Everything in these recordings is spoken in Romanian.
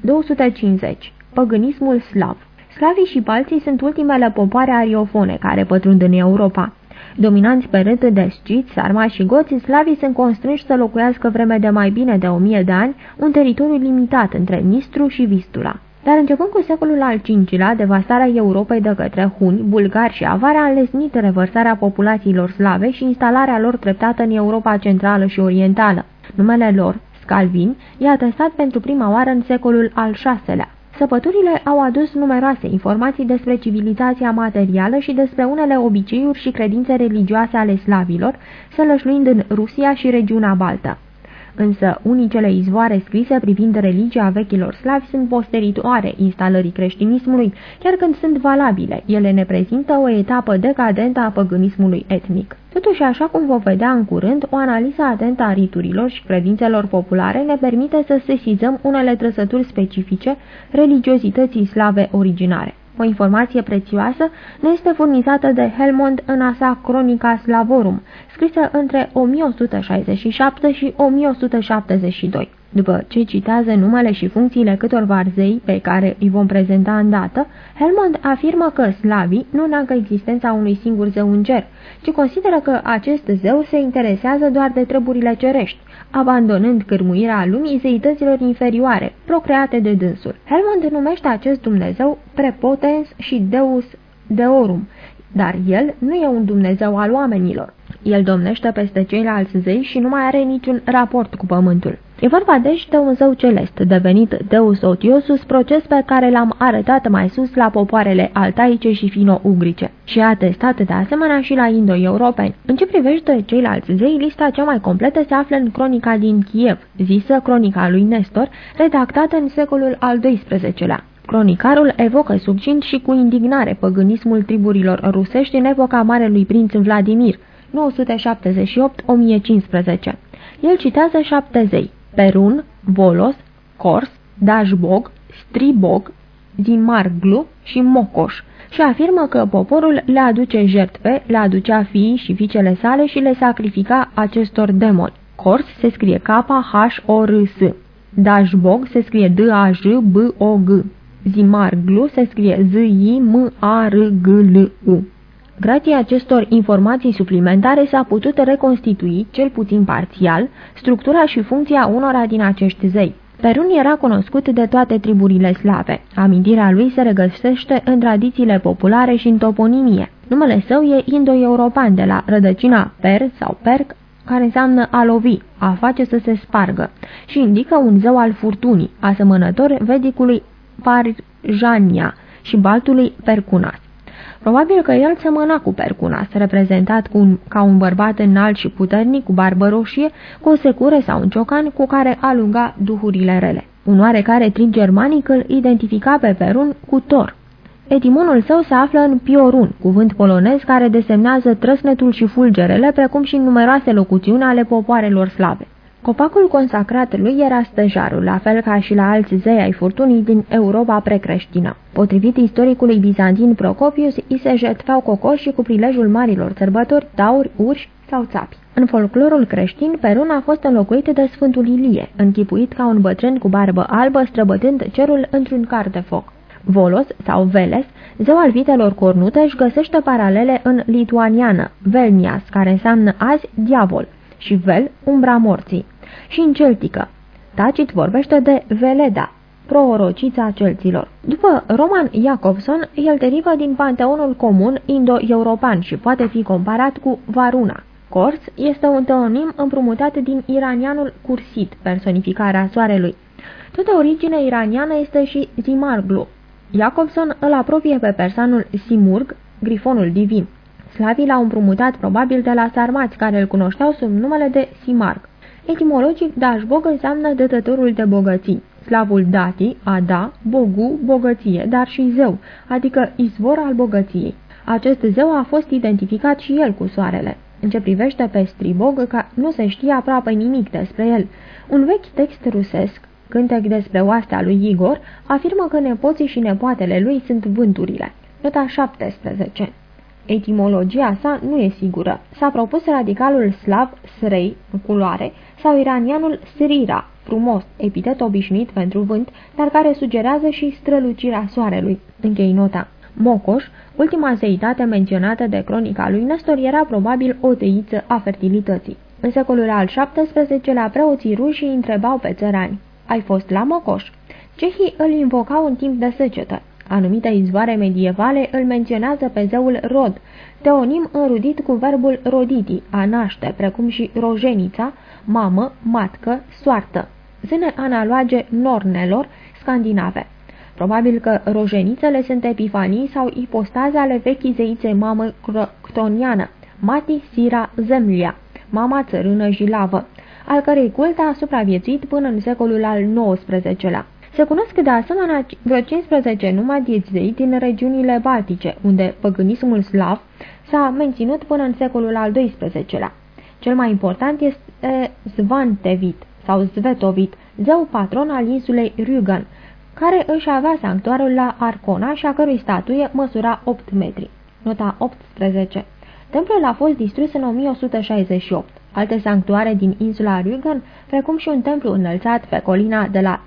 250. Păgânismul slav Slavii și balții sunt ultimele popoare ariofone care pătrund în Europa. Dominanți pe rând de sciți, sarmași și goți, slavii sunt constrânși să locuiască vreme de mai bine de o mie de ani un teritoriu limitat între Nistru și Vistula. Dar începând cu secolul al V-lea, devastarea Europei de către huni, bulgari și avare a înlesnit revărsarea populațiilor slave și instalarea lor treptată în Europa centrală și orientală. Numele lor, Scalvin, i-a atestat pentru prima oară în secolul al VI-lea. Săpăturile au adus numeroase informații despre civilizația materială și despre unele obiceiuri și credințe religioase ale slavilor, sălășluind în Rusia și regiunea Baltă. Însă unicele izvoare scrise privind religia vechilor slavi sunt posteritoare instalării creștinismului, chiar când sunt valabile. Ele ne prezintă o etapă decadentă a păgânismului etnic. Totuși, așa cum vom vedea în curând, o analiză atentă a riturilor și credințelor populare ne permite să sesizăm unele trăsături specifice religiozității slave originare. O informație prețioasă ne este furnizată de Helmond în a sa Cronica Slavorum, scrisă între 1167 și 1172. După ce citează numele și funcțiile câtorva zei pe care îi vom prezenta îndată, Helmond afirmă că slavii nu neagă existența unui singur zeu în cer, ci consideră că acest zeu se interesează doar de treburile cerești, abandonând cârmuirea lumii zeităților inferioare, procreate de dânsul. Helmond numește acest Dumnezeu prepotens și Deus Deorum, dar el nu e un Dumnezeu al oamenilor. El domnește peste ceilalți zei și nu mai are niciun raport cu pământul. E vorba deci de un zeu celest, devenit Deus Otiosus, proces pe care l-am arătat mai sus la popoarele altaice și fino-ugrice și a testat de asemenea și la indo-europeni. În ce privește ceilalți zei, lista cea mai completă se află în cronica din Kiev, zisă cronica lui Nestor, redactată în secolul al XII-lea. Cronicarul evocă succint și cu indignare păgânismul triburilor rusești în epoca Marelui Prinț Vladimir, 978-1015. El citează șapte zei, Perun, Volos, Kors, Dajbog, Stribog, Zimarglu și Mocoș și afirmă că poporul le aduce jertfe, le aducea fiii și fiicele sale și le sacrifica acestor demoni. Kors se scrie K-H-O-R-S. Dajbog se scrie D-A-J-B-O-G. Zimarglu se scrie Z-I-M-A-R-G-L-U. Grație acestor informații suplimentare s-a putut reconstitui, cel puțin parțial, structura și funcția unora din acești zei. Perun era cunoscut de toate triburile slave. Amintirea lui se regăsește în tradițiile populare și în toponimie. Numele său e indo-european de la rădăcina per sau perc, care înseamnă a lovi, a face să se spargă, și indică un zeu al furtunii, asemănător vedicului Parjania și baltului Percunas. Probabil că el semăna cu Percunas, reprezentat cu un, ca un bărbat înalt și puternic, cu barbă roșie, cu o secură sau un ciocan cu care alunga duhurile rele. Un oarecare trin germanic îl identifica pe Perun cu Thor. Etimonul său se află în Piorun, cuvânt polonez care desemnează trăsnetul și fulgerele, precum și în numeroase locuțiuni ale popoarelor slave. Copacul consacrat lui era stăjarul, la fel ca și la alți zei ai furtunii din Europa precreștină. Potrivit istoricului bizantin Procopius, îi se jetveau cocoși cu prilejul marilor sărbători, tauri, urși sau țapi. În folclorul creștin, Perun a fost înlocuit de Sfântul Ilie, închipuit ca un bătrân cu barbă albă străbătând cerul într-un car de foc. Volos sau Veles, zeu al vitelor cornute, își găsește paralele în lituaniană, Velnias, care înseamnă azi diavol, și Vel, umbra morții și în celtică. Tacit vorbește de Veleda, proorocița celților. După Roman Jacobson, el derivă din panteonul comun indo-european și poate fi comparat cu Varuna. Kors este un teonim împrumutat din iranianul Cursit, personificarea soarelui. Tot de origine iraniană este și Zimarglu. Jacobson îl apropie pe persanul Simurg, grifonul divin. Slavii l-au împrumutat probabil de la sarmați care îl cunoșteau sub numele de Simarg. Etimologic, Dashbog înseamnă dătătorul de bogății. Slavul dati, a da, bogu, bogăție, dar și zeu, adică izvor al bogăției. Acest zeu a fost identificat și el cu soarele. În ce privește pe Stribog, ca nu se știe aproape nimic despre el. Un vechi text rusesc, cântec despre oastea lui Igor, afirmă că nepoții și nepoatele lui sunt vânturile. Nota 17 Etimologia sa nu e sigură. S-a propus radicalul slav srei, în culoare, sau iranianul srira, frumos, epitet obișnuit pentru vânt, dar care sugerează și strălucirea soarelui. Închei nota. Mocoș, ultima zeitate menționată de cronica lui Nestor, era probabil o zeiță a fertilității. În secolul al XVII-lea, preoții ruși întrebau pe țărani, Ai fost la Mocoș?" Cehii îl invocau în timp de secetă. Anumite izvoare medievale îl menționează pe zeul Rod, teonim înrudit cu verbul roditi, a naște, precum și rojenița, mamă, matcă, soartă, zâne analoage nornelor scandinave. Probabil că rojenițele sunt epifanii sau ipostaze ale vechii zeițe mamă ctoniană, Mati Sira Zemlia, mama țărână jilavă, al cărei cult a supraviețuit până în secolul al XIX-lea. Se cunosc de asemenea vreo 15 nume de zei din regiunile baltice, unde păgânismul slav s-a menținut până în secolul al XII-lea. Cel mai important este Svantevit sau Svetovit, zeu patron al insulei Rügen, care își avea sanctuarul la Arcona și a cărui statuie măsura 8 metri. Nota 18. Templul a fost distrus în 1168. Alte sanctuare din insula Rügen, precum și un templu înălțat pe colina de la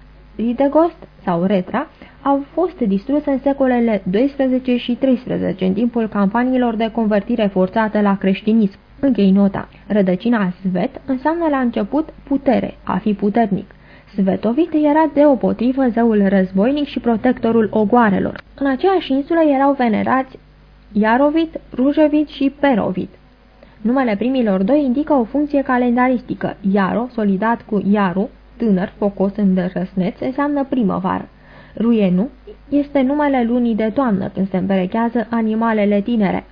Ridegost sau Retra, au fost distruse în secolele 12 și 13 în timpul campaniilor de convertire forțată la creștinism. Închei nota. Rădăcina Svet înseamnă la început putere, a fi puternic. Svetovit era deopotrivă zeul războinic și protectorul ogoarelor. În aceeași insulă erau venerați Iarovit, Rujevit și Perovit. Numele primilor doi indică o funcție calendaristică. Iaro, solidat cu Iaru, tânăr, focos îndărăsneț, înseamnă primăvară. Ruienu este numele lunii de toamnă, când se împerechează animalele tinere.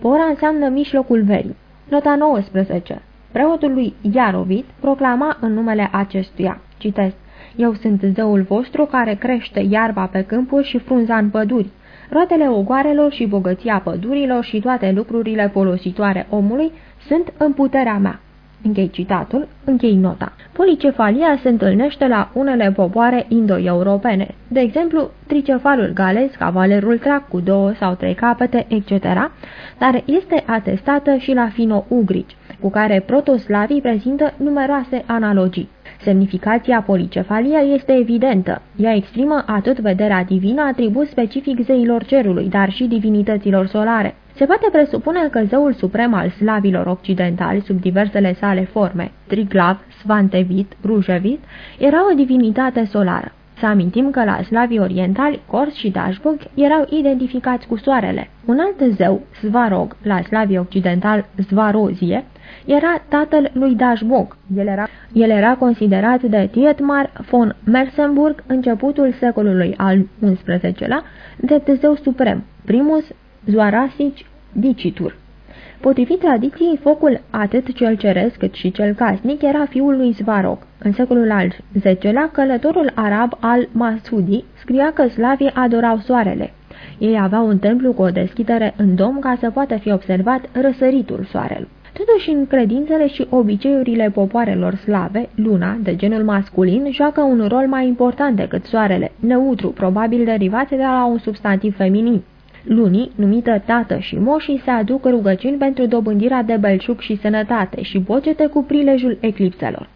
Pora înseamnă mijlocul verii. Nota 19. Preotul lui Iarovit proclama în numele acestuia, citesc, Eu sunt zeul vostru care crește iarba pe câmpuri și frunza în păduri. Roatele ogoarelor și bogăția pădurilor și toate lucrurile folositoare omului sunt în puterea mea. Închei citatul, închei nota. Policefalia se întâlnește la unele popoare indo-europene, de exemplu tricefalul galez, cavalerul trac cu două sau trei capete, etc., dar este atestată și la fino-ugrici, cu care protoslavii prezintă numeroase analogii. Semnificația policefalia este evidentă. Ea exprimă atât vederea divină, atribut specific zeilor cerului, dar și divinităților solare. Se poate presupune că zeul suprem al slavilor occidentali, sub diversele sale forme, Triglav, Svantevit, Rujevit, era o divinitate solară. Să amintim că la slavii orientali, Kors și Dashbog erau identificați cu soarele. Un alt zeu, Svarog, la slavii occidentali, Svarozie, era tatăl lui Dashbog. El era, el era considerat de Tietmar von Mersenburg începutul secolului al XI-lea de zeu suprem, primus Zoarasici Dicitur. Potrivit tradiției, focul, atât cel ceresc cât și cel casnic, era fiul lui Svarog. În secolul al X-lea, călătorul arab al Masudi scria că slavii adorau soarele. Ei aveau un templu cu o deschidere în dom ca să poată fi observat răsăritul soarelui. Totuși, în credințele și obiceiurile popoarelor slave, luna, de genul masculin, joacă un rol mai important decât soarele, neutru, probabil derivat de la un substantiv feminin. Lunii, numită tată și moșii, se aduc rugăciuni pentru dobândirea de belșug și sănătate și bocete cu prilejul eclipselor.